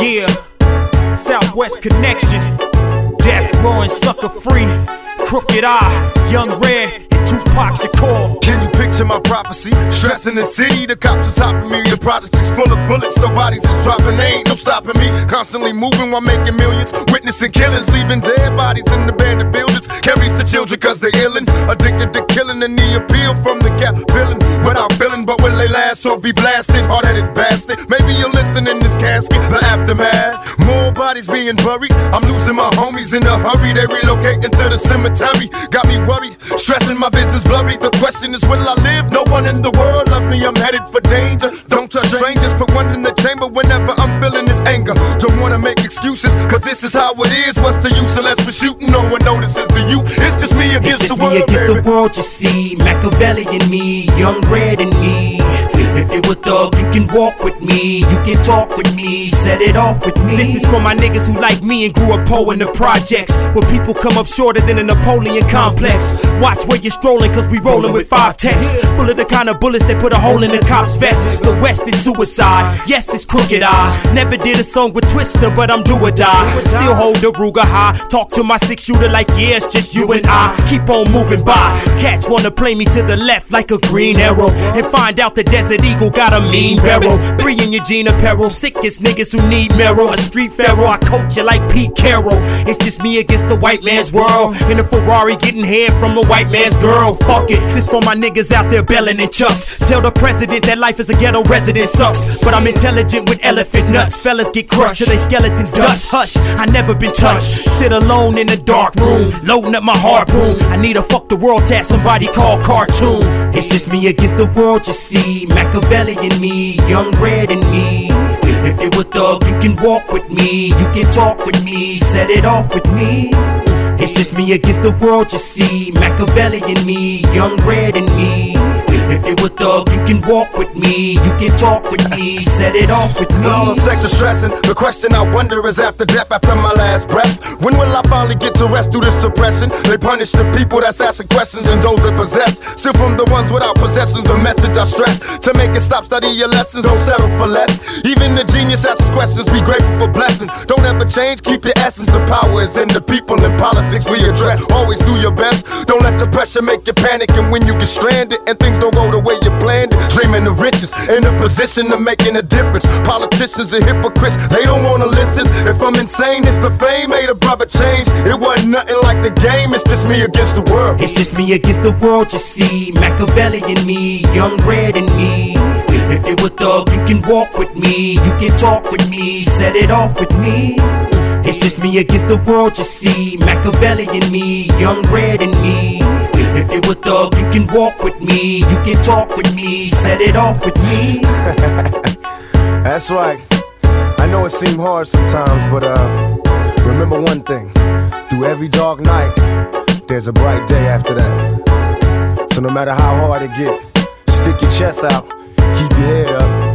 Yeah, Southwest Connection, Death Row and Sucker Free, Crooked I, Young Red, Tupac Shakur. Can you picture my prophecy? Stress in the city, the cops are topping me. The project is full of bullets, the bodies is dropping. Ain't no stopping me. Constantly moving while making millions. Witnessing killings, leaving dead bodies in abandoned buildings. Carries the children cause they're illin'. Addicted to killing and the appeal from the gap billing. Without they last or be blasted? Hard headed bastard. Maybe you'll listen in this casket, the aftermath. More bodies being buried. I'm losing my homies in a hurry. They relocating to the cemetery. Got me worried, stressing my vision's blurry. The question is, will I live? No one in the world loves me. I'm headed for danger. Don't touch strangers. Put one in the chamber whenever wanna make excuses, cause this is how it is. What's the use unless we're shooting? No one notices the you. It's just me It's against just the world. me against baby. the world, you see. Machiavelli and me, Young Red and me. If you a thug, you can walk with me. You can talk with me. Set it off with me. This is for my niggas who like me and grew up poor in the projects. Where people come up shorter than a Napoleon complex. Watch where you're strolling, cause we rolling with five. Full of the kind of bullets that put a hole in the cop's vest. The West is suicide. Yes, it's Crooked I. Never did a song with Twista, but I'm do or die. Still hold the Ruger high. Talk to my six shooter like, yeah, it's just you and I. Keep on moving by. Cats wanna play me to the left like a green arrow. And find out the Desert Eagle got a mean barrel. Three in your jean apparel. Sickest niggas who need marrow. A street pharaoh. I coach you like Pete Carroll. It's just me against the white man's world. In a Ferrari getting head from a white man's girl. Fuck it. This for my niggas out there belling in chucks. Tell the president that life is a ghetto resident sucks. But I'm intelligent with elephant nuts. Fellas get crushed till they skeletons dust. Hush, I never been touched. Sit alone in a dark room, loading up my harpoon. I need a fuck the world tat, somebody call cartoon. It's just me against the world, you see. Machiavelli and me, Young Red and me. If you're a thug, you can walk with me. You can talk with me, set it off with me. It's just me against the world, you see. Machiavelli and me, Young Red and me. If you a thug, you can walk with me. You can talk with me, set it off with me. All the sex is stressing. The question I wonder is after death, after my last breath, when will I finally get to rest through this suppression? They punish the people that's asking questions and those that possess. Still from the ones without possessions, the message I stress. To make it stop, study your lessons, don't settle for less. Even the genius asks questions, be grateful for blessings. Don't ever change, keep your essence. The power is in the people in politics we address. Always do your best. The pressure make you panic. And when you get stranded and things don't go the way you planned it, dreaming of riches in a position of making a difference. Politicians are hypocrites, they don't wanna listen. If I'm insane, it's the fame made a brother change. It wasn't nothing like the game, it's just me against the world. It's just me against the world, you see. Machiavelli and me, Young Red and me. If you're a thug, you can walk with me. You can talk with me, set it off with me. It's just me against the world, you see. Machiavelli and me, Young Red and me. If you a thug, you can walk with me. You can talk with me, set it off with me. That's right. I know it seemed hard sometimes, but uh, remember one thing: through every dark night, there's a bright day after that. So no matter how hard it get, stick your chest out, keep your head up,